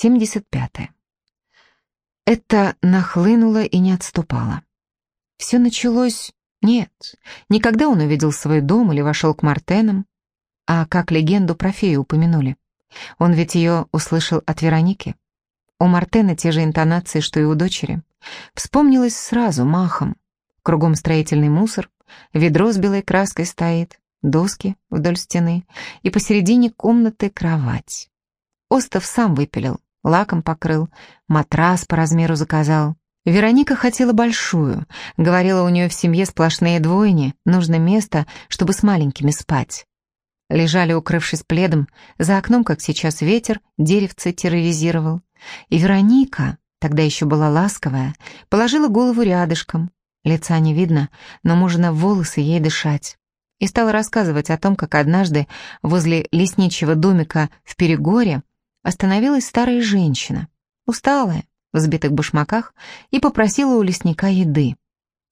75. Это нахлынуло и не отступало. Все началось... Нет, никогда он увидел свой дом или вошел к Мартенам, а как легенду про фею упомянули. Он ведь ее услышал от Вероники. У Мартена те же интонации, что и у дочери. Вспомнилось сразу, махом. Кругом строительный мусор, ведро с белой краской стоит, доски вдоль стены, и посередине комнаты кровать. Остов сам выпилил, лаком покрыл, матрас по размеру заказал. Вероника хотела большую, говорила, у нее в семье сплошные двойни, нужно место, чтобы с маленькими спать. Лежали, укрывшись пледом, за окном, как сейчас ветер, деревце терроризировал. И Вероника, тогда еще была ласковая, положила голову рядышком. Лица не видно, но можно в волосы ей дышать. И стала рассказывать о том, как однажды возле лесничьего домика в Перегоре остановилась старая женщина, усталая, в сбитых башмаках, и попросила у лесника еды.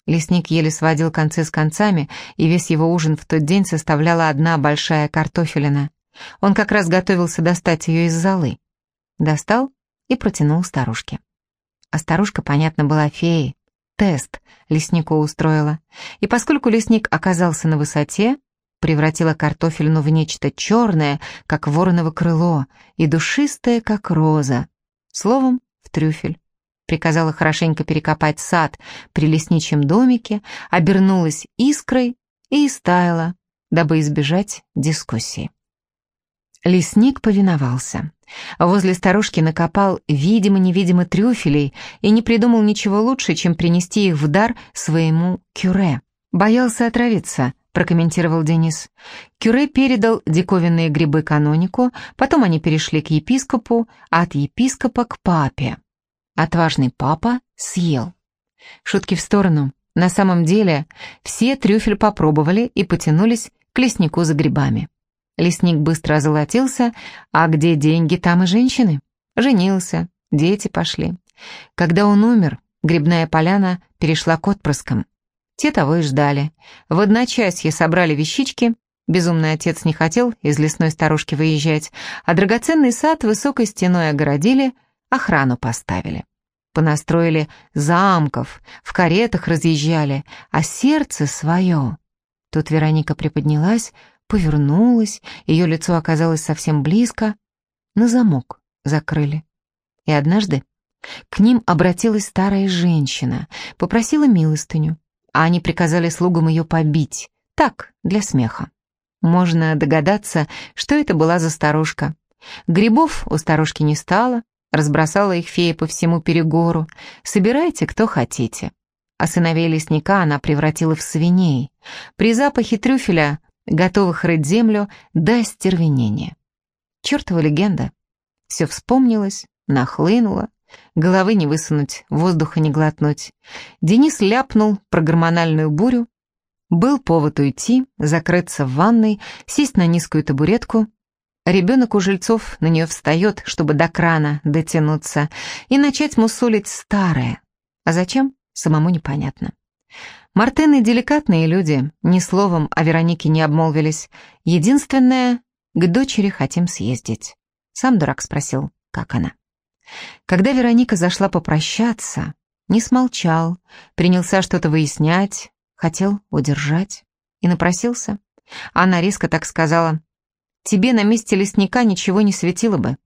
Лесник еле сводил концы с концами, и весь его ужин в тот день составляла одна большая картофелина. Он как раз готовился достать ее из золы. Достал и протянул старушке. А старушка, понятно, была феей. Тест леснику устроила. И поскольку лесник оказался на высоте, превратила картофелину в нечто черное, как вороново крыло, и душистое, как роза. Словом, в трюфель приказала хорошенько перекопать сад при лесничьем домике, обернулась искрой и истаяла, дабы избежать дискуссии. Лесник повиновался. Возле старушки накопал видимо-невидимо трюфелей и не придумал ничего лучше, чем принести их в дар своему кюре. «Боялся отравиться», — прокомментировал Денис. Кюре передал диковинные грибы канонику, потом они перешли к епископу, а от епископа к папе. Отважный папа съел. Шутки в сторону. На самом деле, все трюфель попробовали и потянулись к леснику за грибами. Лесник быстро озолотился, а где деньги, там и женщины. Женился, дети пошли. Когда он умер, грибная поляна перешла к отпрыскам. Те того и ждали. В одночасье собрали вещички, безумный отец не хотел из лесной сторожки выезжать, а драгоценный сад высокой стеной огородили – охрану поставили. Понастроили замков, в каретах разъезжали, а сердце свое. Тут Вероника приподнялась, повернулась, ее лицо оказалось совсем близко, на замок закрыли. И однажды к ним обратилась старая женщина, попросила милостыню, а они приказали слугам ее побить, так, для смеха. Можно догадаться, что это была за старушка. Грибов у старушки не стало, Разбросала их фея по всему перегору. Собирайте, кто хотите. А сыновей лесника она превратила в свиней. При запахе трюфеля, готовых рыть землю, до стервенения. Чертова легенда. Все вспомнилось, нахлынуло. Головы не высунуть, воздуха не глотнуть. Денис ляпнул про гормональную бурю. Был повод уйти, закрыться в ванной, сесть на низкую табуретку, Ребенок у жильцов на нее встает, чтобы до крана дотянуться, и начать мусолить старое. А зачем, самому непонятно. Мартены деликатные люди, ни словом о Веронике не обмолвились. Единственное, к дочери хотим съездить. Сам дурак спросил, как она. Когда Вероника зашла попрощаться, не смолчал, принялся что-то выяснять, хотел удержать и напросился. Она резко так сказала, тебе на месте лесника ничего не светило бы.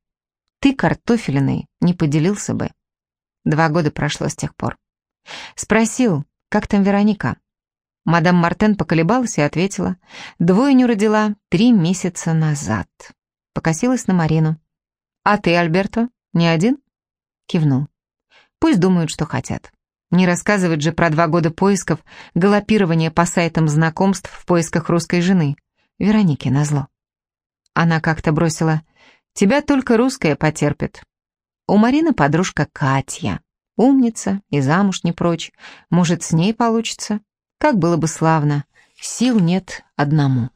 Ты, картофелиный, не поделился бы. Два года прошло с тех пор. Спросил, как там Вероника? Мадам Мартен поколебалась и ответила. Двойню родила три месяца назад. Покосилась на Марину. «А ты, Альберто, не один?» Кивнул. «Пусть думают, что хотят. Не рассказывать же про два года поисков, галопирование по сайтам знакомств в поисках русской жены. Веронике назло. Она как-то бросила, «Тебя только русская потерпит». У Марины подружка Катя. Умница и замуж не прочь. Может, с ней получится? Как было бы славно. Сил нет одному.